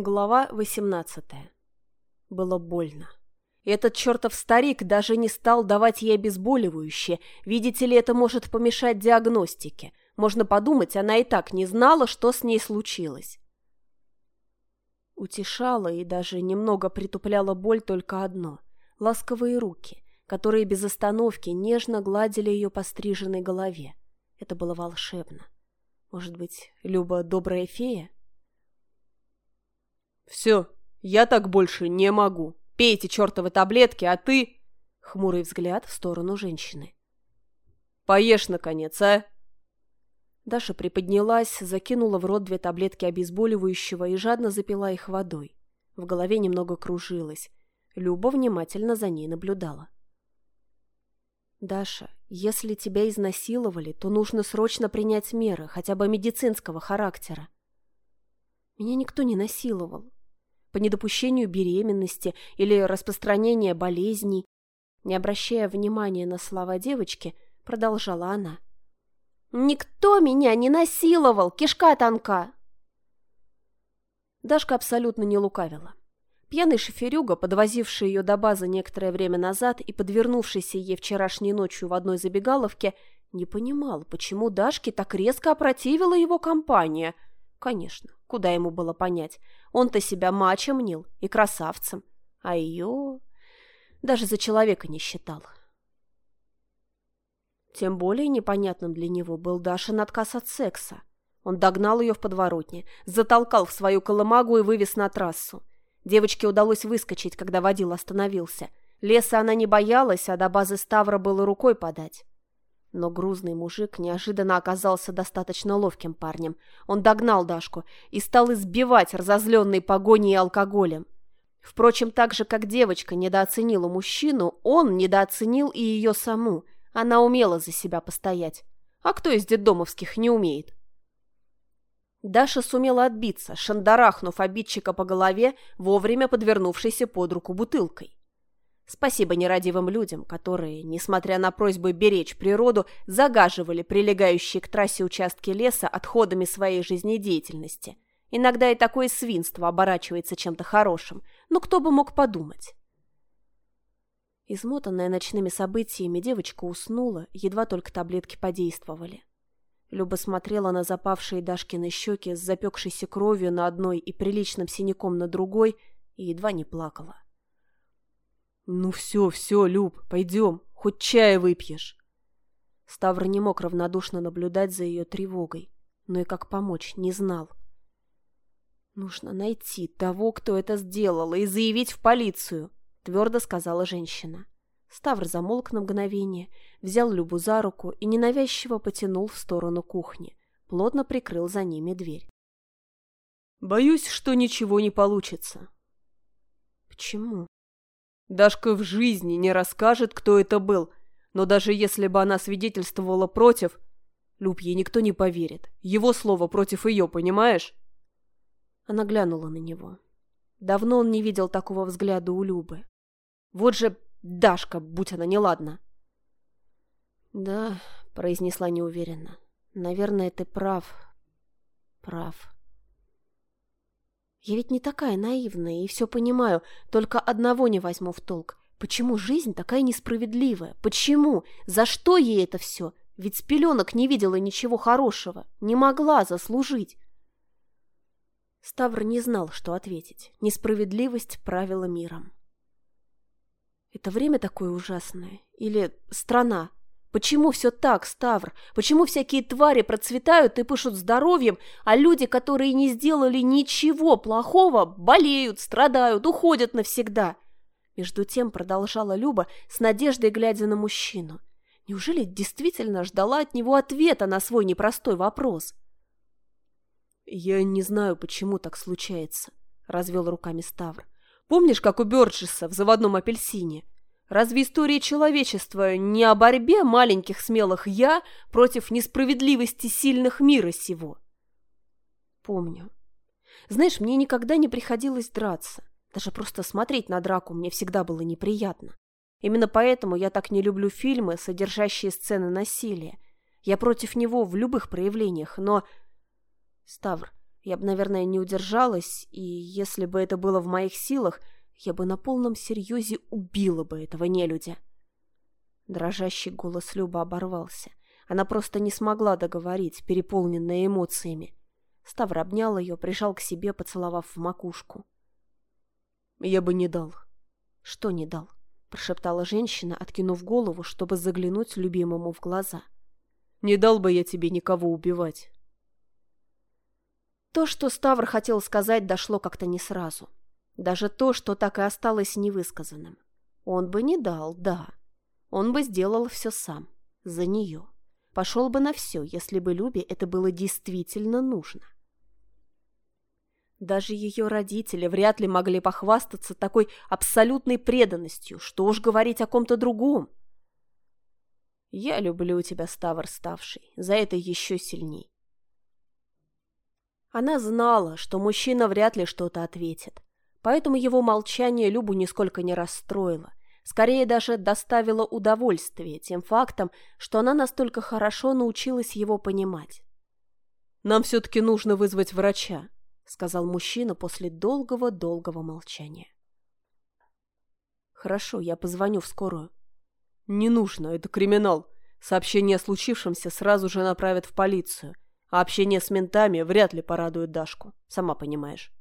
Глава 18. Было больно. Этот чертов старик даже не стал давать ей обезболивающее. Видите ли, это может помешать диагностике. Можно подумать, она и так не знала, что с ней случилось. Утешала и даже немного притупляла боль только одно – ласковые руки, которые без остановки нежно гладили ее по стриженной голове. Это было волшебно. Может быть, Люба добрая фея? «Все, я так больше не могу. Пейте чертовы таблетки, а ты...» Хмурый взгляд в сторону женщины. «Поешь, наконец, а?» Даша приподнялась, закинула в рот две таблетки обезболивающего и жадно запила их водой. В голове немного кружилось. Люба внимательно за ней наблюдала. «Даша, если тебя изнасиловали, то нужно срочно принять меры, хотя бы медицинского характера». «Меня никто не насиловал по недопущению беременности или распространения болезней. Не обращая внимания на слова девочки, продолжала она. «Никто меня не насиловал, кишка тонка!» Дашка абсолютно не лукавила. Пьяный шоферюга, подвозивший ее до базы некоторое время назад и подвернувшийся ей вчерашней ночью в одной забегаловке, не понимал, почему Дашке так резко опротивила его компания. Конечно, куда ему было понять. Он-то себя мачо мнил и красавцем, а ее даже за человека не считал. Тем более непонятным для него был Дашин отказ от секса. Он догнал ее в подворотне, затолкал в свою колымагу и вывез на трассу. Девочке удалось выскочить, когда водил остановился. Леса она не боялась, а до базы Ставра было рукой подать. Но грузный мужик неожиданно оказался достаточно ловким парнем. Он догнал Дашку и стал избивать разозленной погоней и алкоголем. Впрочем, так же, как девочка недооценила мужчину, он недооценил и ее саму. Она умела за себя постоять. А кто из детдомовских не умеет? Даша сумела отбиться, шандарахнув обидчика по голове, вовремя подвернувшейся под руку бутылкой. Спасибо нерадивым людям, которые, несмотря на просьбы беречь природу, загаживали прилегающие к трассе участки леса отходами своей жизнедеятельности. Иногда и такое свинство оборачивается чем-то хорошим, но кто бы мог подумать? Измотанная ночными событиями, девочка уснула, едва только таблетки подействовали. Люба смотрела на запавшие Дашкины щеки с запекшейся кровью на одной и приличным синяком на другой и едва не плакала. «Ну все, все, Люб, пойдем, хоть чая выпьешь». Ставр не мог равнодушно наблюдать за ее тревогой, но и как помочь не знал. «Нужно найти того, кто это сделал, и заявить в полицию», — твердо сказала женщина. Ставр замолк на мгновение, взял Любу за руку и ненавязчиво потянул в сторону кухни, плотно прикрыл за ними дверь. «Боюсь, что ничего не получится». «Почему?» Дашка в жизни не расскажет, кто это был, но даже если бы она свидетельствовала против, Люб ей никто не поверит. Его слово против ее, понимаешь? Она глянула на него. Давно он не видел такого взгляда у Любы. Вот же Дашка, будь она неладна. Да, произнесла неуверенно. Наверное, ты прав. Прав. Я ведь не такая наивная и все понимаю, только одного не возьму в толк. Почему жизнь такая несправедливая? Почему? За что ей это все? Ведь с пеленок не видела ничего хорошего, не могла заслужить. Ставр не знал, что ответить. Несправедливость правила миром. Это время такое ужасное? Или страна? Почему все так, Ставр? Почему всякие твари процветают и пышут здоровьем, а люди, которые не сделали ничего плохого, болеют, страдают, уходят навсегда? Между тем продолжала Люба с надеждой глядя на мужчину. Неужели действительно ждала от него ответа на свой непростой вопрос? «Я не знаю, почему так случается», — развел руками Ставр. «Помнишь, как у Бёрджеса в заводном апельсине?» Разве история человечества не о борьбе маленьких смелых «я» против несправедливости сильных мира сего? Помню. Знаешь, мне никогда не приходилось драться. Даже просто смотреть на драку мне всегда было неприятно. Именно поэтому я так не люблю фильмы, содержащие сцены насилия. Я против него в любых проявлениях, но... Ставр, Я бы, наверное, не удержалась, и если бы это было в моих силах, я бы на полном серьезе убила бы этого нелюдя. Дрожащий голос Люба оборвался. Она просто не смогла договорить, переполненная эмоциями. Ставр обнял ее, прижал к себе, поцеловав в макушку. «Я бы не дал». «Что не дал?» — прошептала женщина, откинув голову, чтобы заглянуть любимому в глаза. «Не дал бы я тебе никого убивать». То, что Ставр хотел сказать, дошло как-то не сразу. Даже то, что так и осталось невысказанным. Он бы не дал, да. Он бы сделал все сам. За нее. Пошел бы на все, если бы Любе это было действительно нужно. Даже ее родители вряд ли могли похвастаться такой абсолютной преданностью, что уж говорить о ком-то другом. Я люблю тебя, Ставр Ставший, за это еще сильней. Она знала, что мужчина вряд ли что-то ответит, поэтому его молчание Любу нисколько не расстроило, скорее даже доставило удовольствие тем фактом, что она настолько хорошо научилась его понимать. «Нам все-таки нужно вызвать врача», сказал мужчина после долгого-долгого молчания. Хорошо, я позвоню в скорую. Не нужно, это криминал. Сообщение о случившемся сразу же направят в полицию, а общение с ментами вряд ли порадует Дашку, сама понимаешь.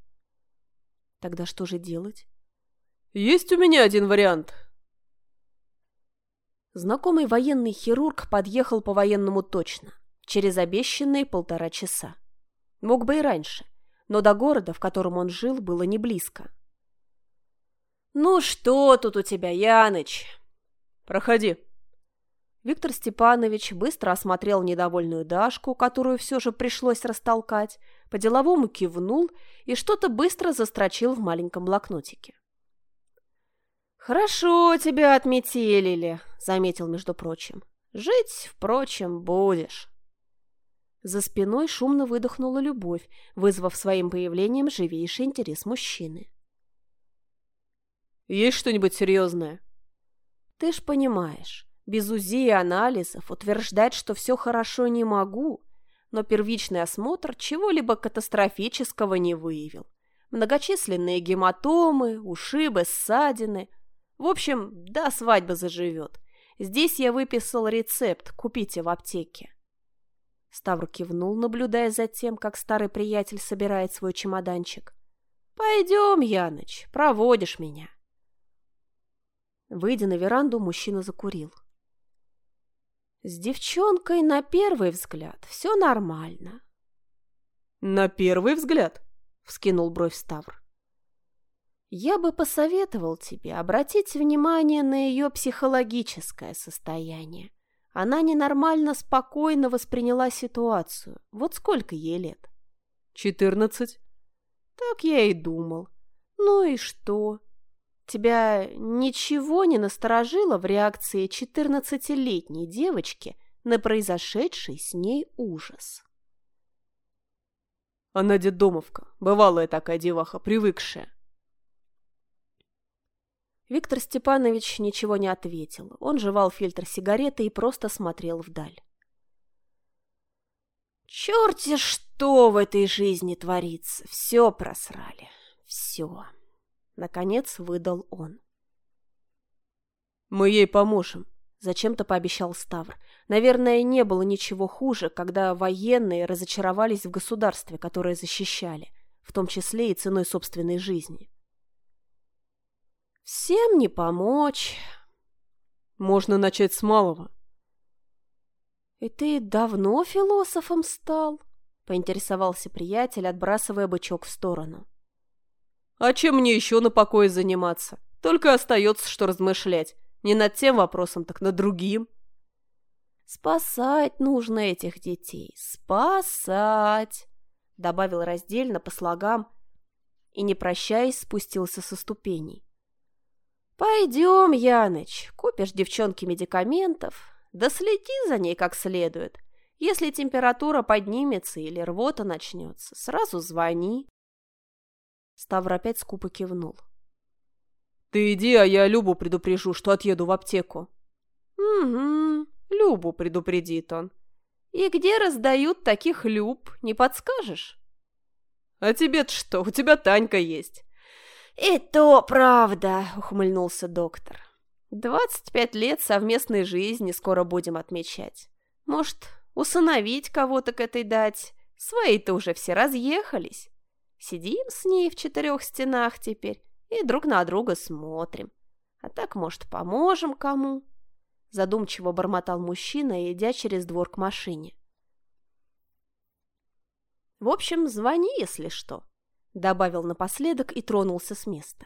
Тогда что же делать? Есть у меня один вариант. Знакомый военный хирург подъехал по-военному точно, через обещанные полтора часа. Мог бы и раньше – но до города, в котором он жил, было не близко. «Ну что тут у тебя, Яныч?» «Проходи». Виктор Степанович быстро осмотрел недовольную Дашку, которую все же пришлось растолкать, по-деловому кивнул и что-то быстро застрочил в маленьком блокнотике. «Хорошо тебя отметелили», — заметил, между прочим. «Жить, впрочем, будешь». За спиной шумно выдохнула любовь, вызвав своим появлением живейший интерес мужчины. «Есть что-нибудь серьезное?» «Ты ж понимаешь, без УЗИ и анализов утверждать, что все хорошо не могу, но первичный осмотр чего-либо катастрофического не выявил. Многочисленные гематомы, ушибы, ссадины. В общем, до свадьбы заживет. Здесь я выписал рецепт, купите в аптеке. Ставр кивнул, наблюдая за тем, как старый приятель собирает свой чемоданчик. «Пойдем, Яныч, проводишь меня». Выйдя на веранду, мужчина закурил. «С девчонкой на первый взгляд все нормально». «На первый взгляд?» — вскинул бровь Ставр. «Я бы посоветовал тебе обратить внимание на ее психологическое состояние. Она ненормально спокойно восприняла ситуацию. Вот сколько ей лет? Четырнадцать. Так я и думал. Ну и что? Тебя ничего не насторожило в реакции четырнадцатилетней девочки на произошедший с ней ужас? Она детдомовка, бывалая такая деваха, привыкшая. Виктор Степанович ничего не ответил. Он жевал фильтр сигареты и просто смотрел вдаль. «Черти что в этой жизни творится! Все просрали! Все!» Наконец выдал он. «Мы ей поможем», — зачем-то пообещал Ставр. Наверное, не было ничего хуже, когда военные разочаровались в государстве, которое защищали, в том числе и ценой собственной жизни. Всем не помочь. Можно начать с малого. И ты давно философом стал? Поинтересовался приятель, отбрасывая бычок в сторону. А чем мне еще на покое заниматься? Только остается, что размышлять. Не над тем вопросом, так над другим. Спасать нужно этих детей. Спасать! Добавил раздельно по слогам и, не прощаясь, спустился со ступеней. «Пойдем, Яныч, купишь девчонке медикаментов, да следи за ней как следует. Если температура поднимется или рвота начнется, сразу звони». Ставр опять скупо кивнул. «Ты иди, а я Любу предупрежу, что отъеду в аптеку». «Угу, Любу предупредит он. И где раздают таких Люб, не подскажешь?» А тебе-то что? У тебя Танька есть. «И то правда», — ухмыльнулся доктор. «Двадцать пять лет совместной жизни скоро будем отмечать. Может, усыновить кого-то к этой дать? Свои-то уже все разъехались. Сидим с ней в четырех стенах теперь и друг на друга смотрим. А так, может, поможем кому?» Задумчиво бормотал мужчина, идя через двор к машине. «В общем, звони, если что», — добавил напоследок и тронулся с места.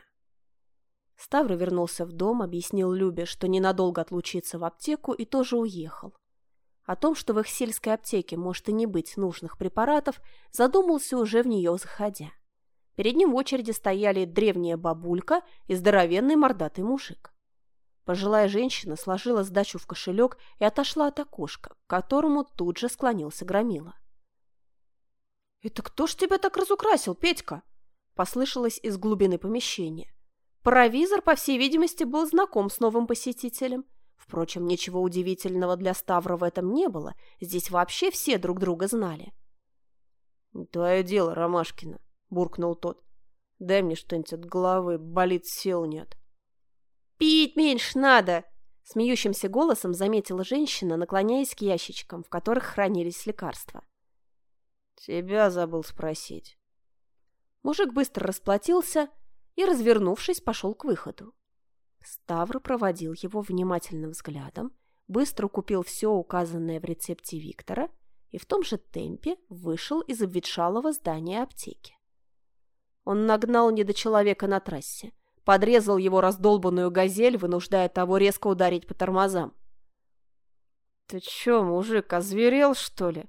Ставр вернулся в дом, объяснил Любе, что ненадолго отлучится в аптеку и тоже уехал. О том, что в их сельской аптеке может и не быть нужных препаратов, задумался уже в нее заходя. Перед ним в очереди стояли древняя бабулька и здоровенный мордатый мужик. Пожилая женщина сложила сдачу в кошелек и отошла от окошка, к которому тут же склонился Громила. «Это кто ж тебя так разукрасил, Петька?» Послышалось из глубины помещения. Провизор, по всей видимости, был знаком с новым посетителем. Впрочем, ничего удивительного для Ставра в этом не было. Здесь вообще все друг друга знали. «Твое дело, Ромашкина», — буркнул тот. «Дай мне что-нибудь от головы, болит сил нет». «Пить меньше надо!» — смеющимся голосом заметила женщина, наклоняясь к ящичкам, в которых хранились лекарства. «Тебя забыл спросить». Мужик быстро расплатился и, развернувшись, пошел к выходу. Ставр проводил его внимательным взглядом, быстро купил все указанное в рецепте Виктора и в том же темпе вышел из обветшалого здания аптеки. Он нагнал недочеловека на трассе, подрезал его раздолбанную газель, вынуждая того резко ударить по тормозам. «Ты че, мужик, озверел, что ли?»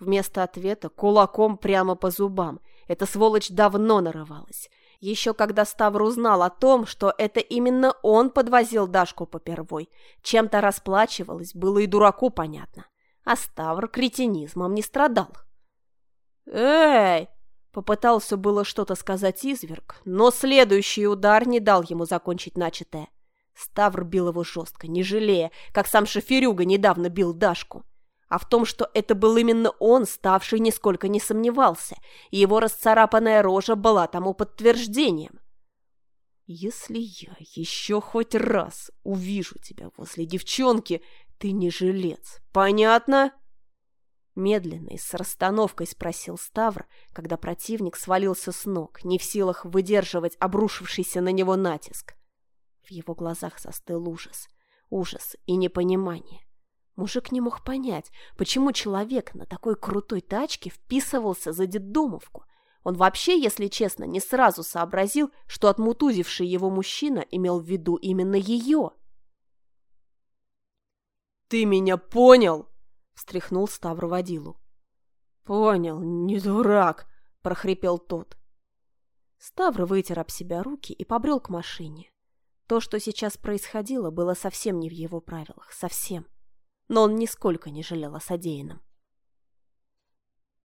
Вместо ответа кулаком прямо по зубам. Эта сволочь давно нарывалась. Еще когда Ставр узнал о том, что это именно он подвозил Дашку попервой, чем-то расплачивалась, было и дураку понятно. А Ставр кретинизмом не страдал. «Эй!» — попытался было что-то сказать изверг, но следующий удар не дал ему закончить начатое. Ставр бил его жестко, не жалея, как сам шоферюга недавно бил Дашку. А в том, что это был именно он, ставший нисколько не сомневался, и его расцарапанная рожа была тому подтверждением. «Если я еще хоть раз увижу тебя возле девчонки, ты не жилец, понятно?» Медленно и с расстановкой спросил Ставр, когда противник свалился с ног, не в силах выдерживать обрушившийся на него натиск. В его глазах застыл ужас, ужас и непонимание. Мужик не мог понять, почему человек на такой крутой тачке вписывался за детдомовку. Он вообще, если честно, не сразу сообразил, что отмутузивший его мужчина имел в виду именно ее. «Ты меня понял?» — встряхнул Ставр водилу. «Понял, не дурак!» — прохрипел тот. Ставр вытер об себя руки и побрел к машине. То, что сейчас происходило, было совсем не в его правилах, совсем но он нисколько не жалел о содеянном.